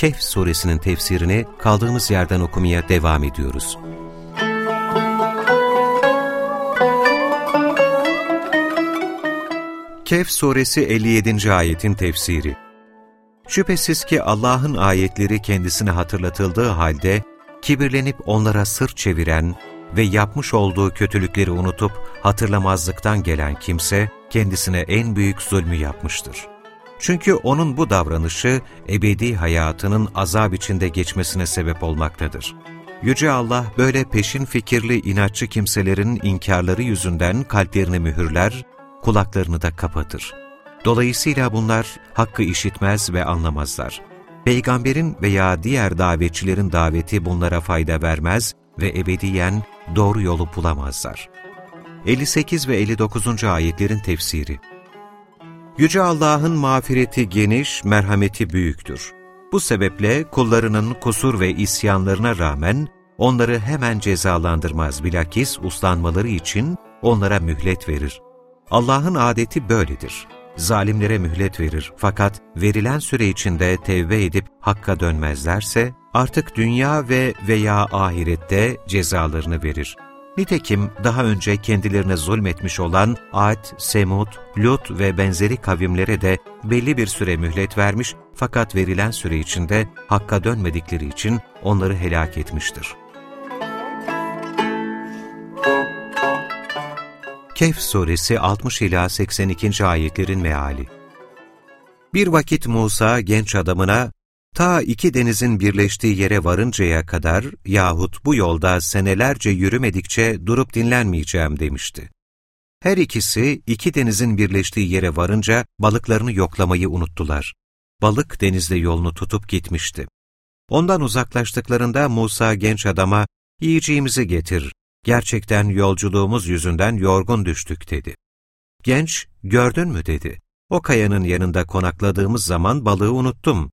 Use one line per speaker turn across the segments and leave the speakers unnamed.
Kehf suresinin tefsirini kaldığımız yerden okumaya devam ediyoruz. Kehf suresi 57. ayetin tefsiri Şüphesiz ki Allah'ın ayetleri kendisine hatırlatıldığı halde kibirlenip onlara sırt çeviren ve yapmış olduğu kötülükleri unutup hatırlamazlıktan gelen kimse kendisine en büyük zulmü yapmıştır. Çünkü onun bu davranışı ebedi hayatının azap içinde geçmesine sebep olmaktadır. Yüce Allah böyle peşin fikirli inatçı kimselerin inkarları yüzünden kalplerini mühürler, kulaklarını da kapatır. Dolayısıyla bunlar hakkı işitmez ve anlamazlar. Peygamberin veya diğer davetçilerin daveti bunlara fayda vermez ve ebediyen doğru yolu bulamazlar. 58 ve 59. ayetlerin tefsiri Yüce Allah'ın mağfireti geniş, merhameti büyüktür. Bu sebeple kullarının kusur ve isyanlarına rağmen onları hemen cezalandırmaz bilakis uslanmaları için onlara mühlet verir. Allah'ın adeti böyledir. Zalimlere mühlet verir fakat verilen süre içinde tevbe edip hakka dönmezlerse artık dünya ve veya ahirette cezalarını verir. Nitekim daha önce kendilerine zulmetmiş olan Ad, Semud, Lut ve benzeri kavimlere de belli bir süre mühlet vermiş fakat verilen süre içinde hakka dönmedikleri için onları helak etmiştir. Kehf suresi 60 ila 82. ayetlerin meali. Bir vakit Musa genç adamına ta iki denizin birleştiği yere varıncaya kadar yahut bu yolda senelerce yürümedikçe durup dinlenmeyeceğim demişti. Her ikisi iki denizin birleştiği yere varınca balıklarını yoklamayı unuttular. Balık denizde yolunu tutup gitmişti. Ondan uzaklaştıklarında Musa genç adama, yiyeceğimizi getir, gerçekten yolculuğumuz yüzünden yorgun düştük dedi. Genç, gördün mü dedi. O kayanın yanında konakladığımız zaman balığı unuttum.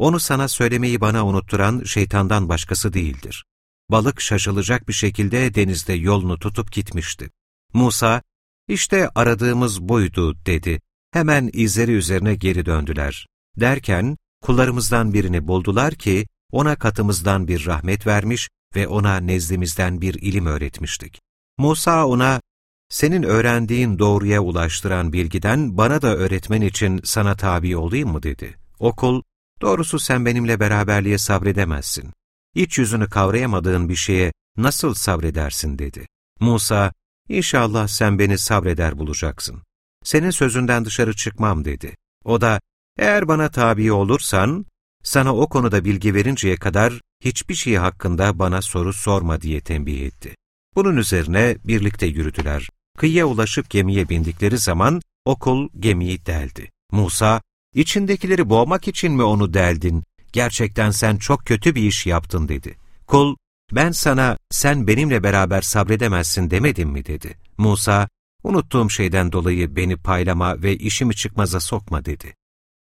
Onu sana söylemeyi bana unutturan şeytandan başkası değildir. Balık şaşılacak bir şekilde denizde yolunu tutup gitmişti. Musa, işte aradığımız buydu dedi. Hemen izleri üzerine geri döndüler. Derken kullarımızdan birini buldular ki ona katımızdan bir rahmet vermiş ve ona nezdimizden bir ilim öğretmiştik. Musa ona, senin öğrendiğin doğruya ulaştıran bilgiden bana da öğretmen için sana tabi olayım mı dedi. Okul, doğrusu sen benimle beraberliğe sabredemezsin. İç yüzünü kavrayamadığın bir şeye nasıl sabredersin dedi. Musa, İnşallah sen beni sabreder bulacaksın. Senin sözünden dışarı çıkmam dedi. O da, eğer bana tabi olursan, sana o konuda bilgi verinceye kadar hiçbir şey hakkında bana soru sorma diye tembih etti. Bunun üzerine birlikte yürüdüler. Kıyıya ulaşıp gemiye bindikleri zaman okul gemiyi deldi. Musa, içindekileri boğmak için mi onu deldin? Gerçekten sen çok kötü bir iş yaptın dedi. Kul, ben sana sen benimle beraber sabredemezsin demedim mi dedi. Musa, unuttuğum şeyden dolayı beni paylama ve işimi çıkmaza sokma dedi.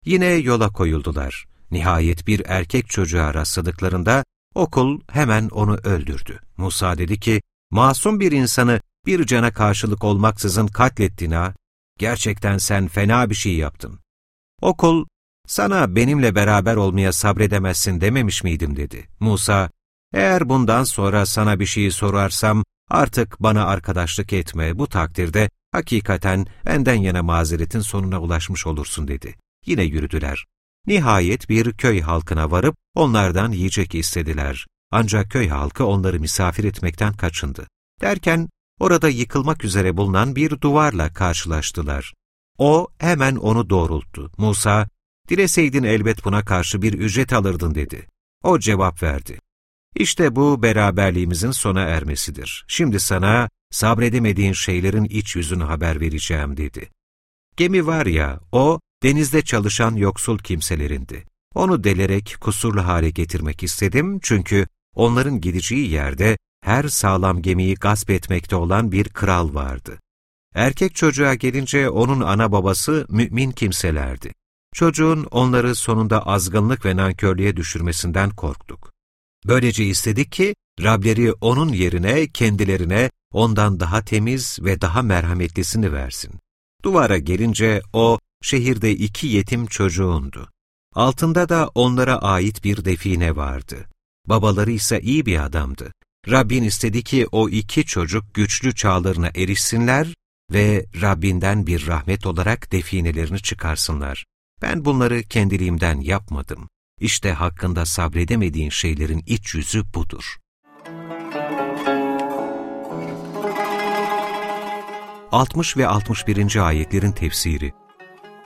Yine yola koyuldular. Nihayet bir erkek çocuğa rastladıklarında okul hemen onu öldürdü. Musa dedi ki, masum bir insanı bir cana karşılık olmaksızın katlettin ha, gerçekten sen fena bir şey yaptın. Okul, sana benimle beraber olmaya sabredemezsin dememiş miydim dedi. Musa, eğer bundan sonra sana bir şeyi sorarsam artık bana arkadaşlık etme, bu takdirde hakikaten benden yana mazeretin sonuna ulaşmış olursun dedi. Yine yürüdüler. Nihayet bir köy halkına varıp onlardan yiyecek istediler. Ancak köy halkı onları misafir etmekten kaçındı. Derken orada yıkılmak üzere bulunan bir duvarla karşılaştılar. O hemen onu doğrulttu. Musa, dileseydin elbet buna karşı bir ücret alırdın dedi. O cevap verdi. İşte bu beraberliğimizin sona ermesidir. Şimdi sana sabredemediğin şeylerin iç yüzünü haber vereceğim dedi. Gemi var ya, o denizde çalışan yoksul kimselerindi. Onu delerek kusurlu hale getirmek istedim çünkü onların gideceği yerde her sağlam gemiyi gasp etmekte olan bir kral vardı. Erkek çocuğa gelince onun ana babası mümin kimselerdi. Çocuğun onları sonunda azgınlık ve nankörlüğe düşürmesinden korktuk. Böylece istedik ki Rableri onun yerine kendilerine ondan daha temiz ve daha merhametlisini versin. Duvara gelince o şehirde iki yetim çocuğundu. Altında da onlara ait bir define vardı. Babaları ise iyi bir adamdı. Rabbin istedi ki o iki çocuk güçlü çağlarına erişsinler ve Rabbinden bir rahmet olarak definelerini çıkarsınlar. Ben bunları kendiliğimden yapmadım. İşte hakkında sabredemediğin şeylerin iç yüzü budur. 60 ve 61. ayetlerin tefsiri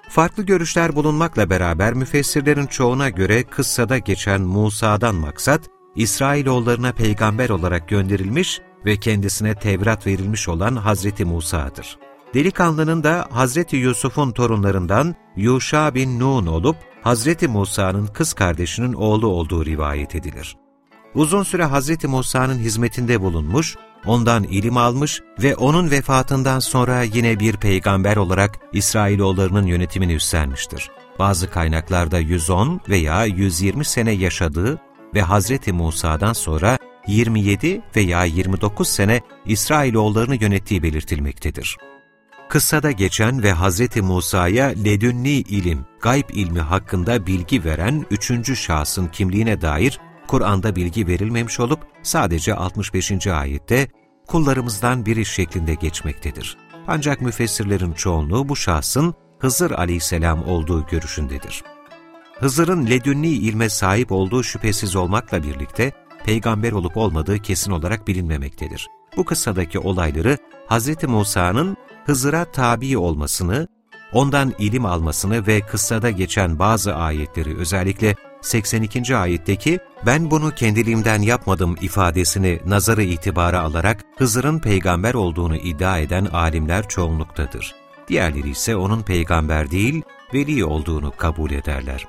Farklı görüşler bulunmakla beraber müfessirlerin çoğuna göre kıssada geçen Musa'dan maksat, İsrailoğullarına peygamber olarak gönderilmiş ve kendisine Tevrat verilmiş olan Hazreti Musa'dır. Delikanlının da Hazreti Yusuf'un torunlarından Yuşa bin Nun olup, Hazreti Musa'nın kız kardeşinin oğlu olduğu rivayet edilir. Uzun süre Hazreti Musa'nın hizmetinde bulunmuş, ondan ilim almış ve onun vefatından sonra yine bir peygamber olarak İsrailoğullarının yönetimini üstlenmiştir. Bazı kaynaklarda 110 veya 120 sene yaşadığı ve Hazreti Musa'dan sonra 27 veya 29 sene İsrailoğullarını yönettiği belirtilmektedir. Kıssada geçen ve Hazreti Musa'ya ledünni ilim, gayb ilmi hakkında bilgi veren üçüncü şahsın kimliğine dair Kur'an'da bilgi verilmemiş olup sadece 65. ayette kullarımızdan biri şeklinde geçmektedir. Ancak müfessirlerin çoğunluğu bu şahsın Hızır aleyhisselam olduğu görüşündedir. Hızır'ın ledünni ilme sahip olduğu şüphesiz olmakla birlikte peygamber olup olmadığı kesin olarak bilinmemektedir. Bu kıssadaki olayları Hz. Musa'nın Hızır'a tabi olmasını, ondan ilim almasını ve kıssada geçen bazı ayetleri özellikle 82. ayetteki ben bunu kendiliğimden yapmadım ifadesini nazarı itibara alarak Hızır'ın peygamber olduğunu iddia eden alimler çoğunluktadır. Diğerleri ise onun peygamber değil, veli olduğunu kabul ederler.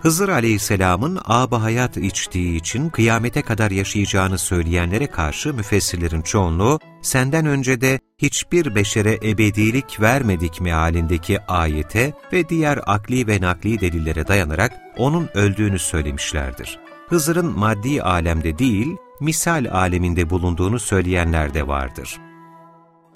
Hızır aleyhisselamın âb hayat içtiği için kıyamete kadar yaşayacağını söyleyenlere karşı müfessirlerin çoğunluğu, senden önce de hiçbir beşere ebedilik vermedik mealindeki ayete ve diğer akli ve nakli delillere dayanarak onun öldüğünü söylemişlerdir. Hızır'ın maddi alemde değil, misal aleminde bulunduğunu söyleyenler de vardır.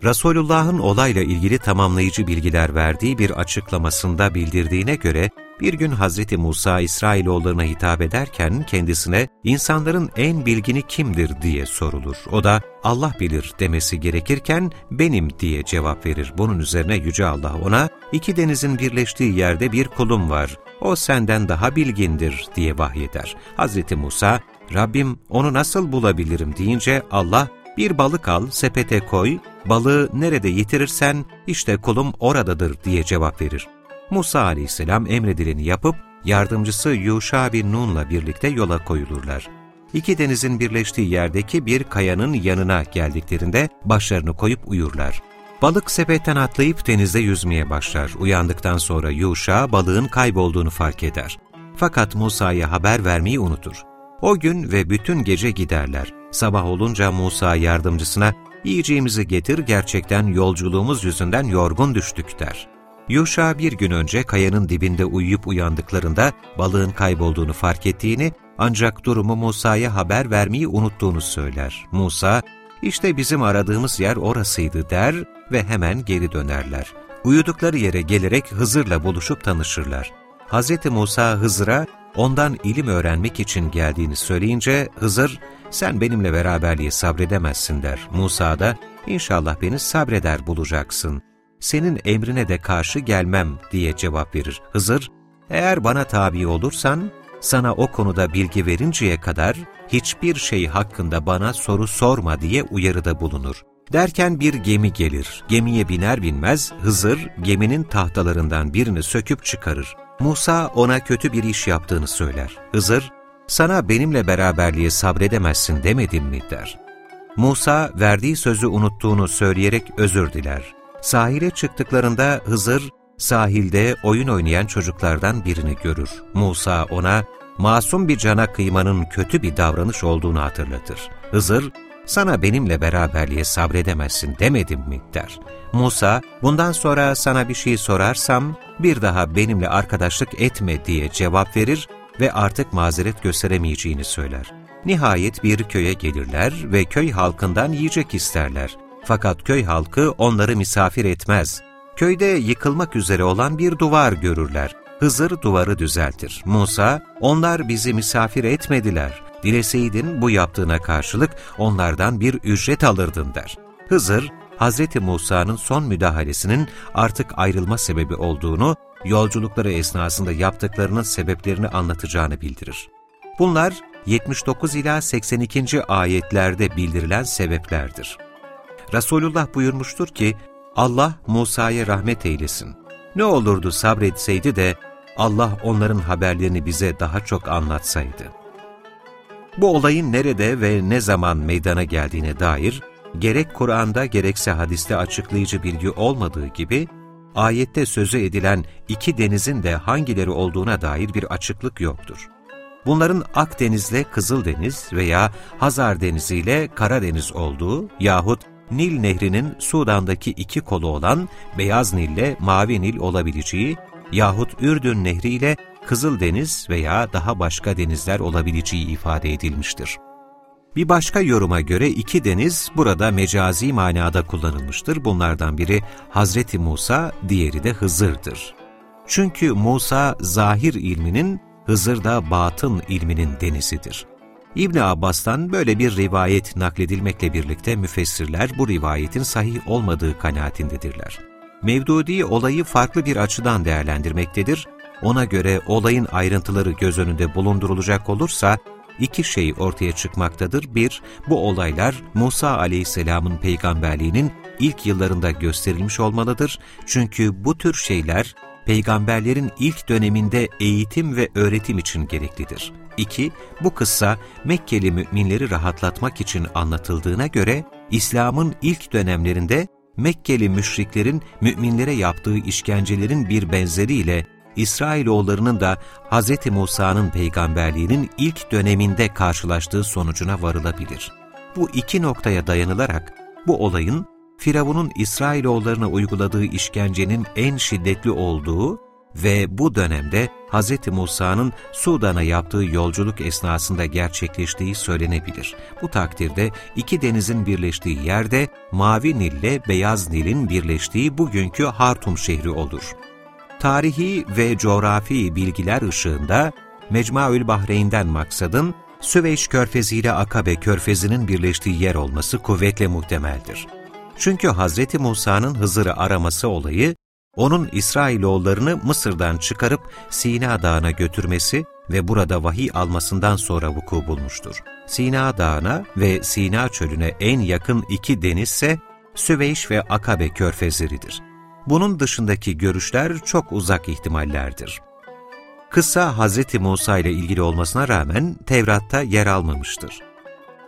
Resulullah'ın olayla ilgili tamamlayıcı bilgiler verdiği bir açıklamasında bildirdiğine göre, bir gün Hz. Musa İsrailoğullarına hitap ederken kendisine insanların en bilgini kimdir diye sorulur. O da Allah bilir demesi gerekirken benim diye cevap verir. Bunun üzerine Yüce Allah ona iki denizin birleştiği yerde bir kulum var. O senden daha bilgindir diye vahyeder. Hz. Musa Rabbim onu nasıl bulabilirim deyince Allah bir balık al, sepete koy, balığı nerede yitirirsen işte kulum oradadır diye cevap verir. Musa aleyhisselam emredileni yapıp yardımcısı Yuşa bin Nun'la birlikte yola koyulurlar. İki denizin birleştiği yerdeki bir kayanın yanına geldiklerinde başlarını koyup uyurlar. Balık sepetten atlayıp denizde yüzmeye başlar. Uyandıktan sonra Yuşa balığın kaybolduğunu fark eder. Fakat Musa'ya haber vermeyi unutur. O gün ve bütün gece giderler. Sabah olunca Musa yardımcısına, yiyeceğimizi getir gerçekten yolculuğumuz yüzünden yorgun düştük der. Yuşa bir gün önce kayanın dibinde uyuyup uyandıklarında balığın kaybolduğunu fark ettiğini ancak durumu Musa'ya haber vermeyi unuttuğunu söyler. Musa, işte bizim aradığımız yer orasıydı der ve hemen geri dönerler. Uyudukları yere gelerek Hızır'la buluşup tanışırlar. Hz. Musa Hızır'a ondan ilim öğrenmek için geldiğini söyleyince Hızır, sen benimle beraberliği sabredemezsin der. Musa da, inşallah beni sabreder bulacaksın senin emrine de karşı gelmem diye cevap verir. Hızır, eğer bana tabi olursan, sana o konuda bilgi verinceye kadar hiçbir şey hakkında bana soru sorma diye uyarıda bulunur. Derken bir gemi gelir. Gemiye biner binmez Hızır geminin tahtalarından birini söküp çıkarır. Musa ona kötü bir iş yaptığını söyler. Hızır, sana benimle beraberliğe sabredemezsin demedim mi der. Musa verdiği sözü unuttuğunu söyleyerek özür diler. Sahile çıktıklarında Hızır, sahilde oyun oynayan çocuklardan birini görür. Musa ona masum bir cana kıymanın kötü bir davranış olduğunu hatırlatır. Hızır, sana benimle beraberliğe sabredemezsin demedim mi der. Musa, bundan sonra sana bir şey sorarsam bir daha benimle arkadaşlık etme diye cevap verir ve artık mazeret gösteremeyeceğini söyler. Nihayet bir köye gelirler ve köy halkından yiyecek isterler. Fakat köy halkı onları misafir etmez. Köyde yıkılmak üzere olan bir duvar görürler. Hızır duvarı düzeltir. Musa, onlar bizi misafir etmediler. Dileseydin bu yaptığına karşılık onlardan bir ücret alırdın der. Hızır, Hz. Musa'nın son müdahalesinin artık ayrılma sebebi olduğunu, yolculukları esnasında yaptıklarının sebeplerini anlatacağını bildirir. Bunlar 79 ila 82. ayetlerde bildirilen sebeplerdir. Resulullah buyurmuştur ki, Allah Musa'ya rahmet eylesin. Ne olurdu sabretseydi de Allah onların haberlerini bize daha çok anlatsaydı. Bu olayın nerede ve ne zaman meydana geldiğine dair gerek Kur'an'da gerekse hadiste açıklayıcı bilgi olmadığı gibi, ayette sözü edilen iki denizin de hangileri olduğuna dair bir açıklık yoktur. Bunların Akdeniz'le Kızıldeniz veya Hazar Denizi ile Karadeniz olduğu yahut Nil Nehri'nin Sudan'daki iki kolu olan Beyaz Nil ile Mavi Nil olabileceği yahut Ürdün Nehri ile Kızıldeniz veya daha başka denizler olabileceği ifade edilmiştir. Bir başka yoruma göre iki deniz burada mecazi manada kullanılmıştır. Bunlardan biri Hazreti Musa, diğeri de Hızır'dır. Çünkü Musa zahir ilminin, Hızır da batın ilminin denizidir. İbn Abbas'tan böyle bir rivayet nakledilmekle birlikte müfessirler bu rivayetin sahih olmadığı kanaatindedirler. Mevdudi olayı farklı bir açıdan değerlendirmektedir. Ona göre olayın ayrıntıları göz önünde bulundurulacak olursa, iki şey ortaya çıkmaktadır. Bir, bu olaylar Musa aleyhisselamın peygamberliğinin ilk yıllarında gösterilmiş olmalıdır. Çünkü bu tür şeyler peygamberlerin ilk döneminde eğitim ve öğretim için gereklidir. 2. Bu kıssa Mekkeli müminleri rahatlatmak için anlatıldığına göre İslam'ın ilk dönemlerinde Mekkeli müşriklerin müminlere yaptığı işkencelerin bir benzeriyle İsrailoğullarının da Hz. Musa'nın peygamberliğinin ilk döneminde karşılaştığı sonucuna varılabilir. Bu iki noktaya dayanılarak bu olayın Firavun'un İsrailoğullarına uyguladığı işkencenin en şiddetli olduğu ve bu dönemde Hz. Musa'nın Sudan'a yaptığı yolculuk esnasında gerçekleştiği söylenebilir. Bu takdirde iki denizin birleştiği yerde Mavi Nil ile Beyaz Nil'in birleştiği bugünkü Hartum şehri olur. Tarihi ve coğrafi bilgiler ışığında Mecmuaül Bahreyn'den maksadın Süveyş Körfezi ile Akabe Körfezi'nin birleştiği yer olması kuvvetle muhtemeldir. Çünkü Hz. Musa'nın Hızır'ı araması olayı, onun İsrailoğullarını Mısır'dan çıkarıp Sina Dağı'na götürmesi ve burada vahiy almasından sonra vuku bulmuştur. Sina Dağı'na ve Sina Çölü'ne en yakın iki denizse Süveyş ve Akabe körfezleridir. Bunun dışındaki görüşler çok uzak ihtimallerdir. Kıssa Hz. Musa ile ilgili olmasına rağmen Tevrat'ta yer almamıştır.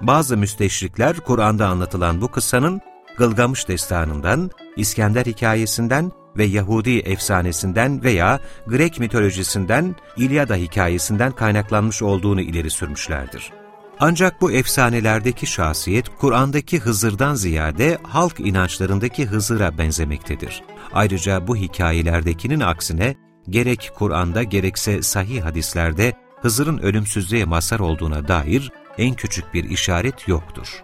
Bazı müsteşrikler Kur'an'da anlatılan bu kıssanın Gılgamış destanından, İskender hikayesinden ve Yahudi efsanesinden veya Grek mitolojisinden, İlyada hikayesinden kaynaklanmış olduğunu ileri sürmüşlerdir. Ancak bu efsanelerdeki şahsiyet, Kur'an'daki Hızır'dan ziyade halk inançlarındaki Hızır'a benzemektedir. Ayrıca bu hikayelerdekinin aksine, gerek Kur'an'da gerekse sahih hadislerde Hızır'ın ölümsüzlüğe mazhar olduğuna dair en küçük bir işaret yoktur.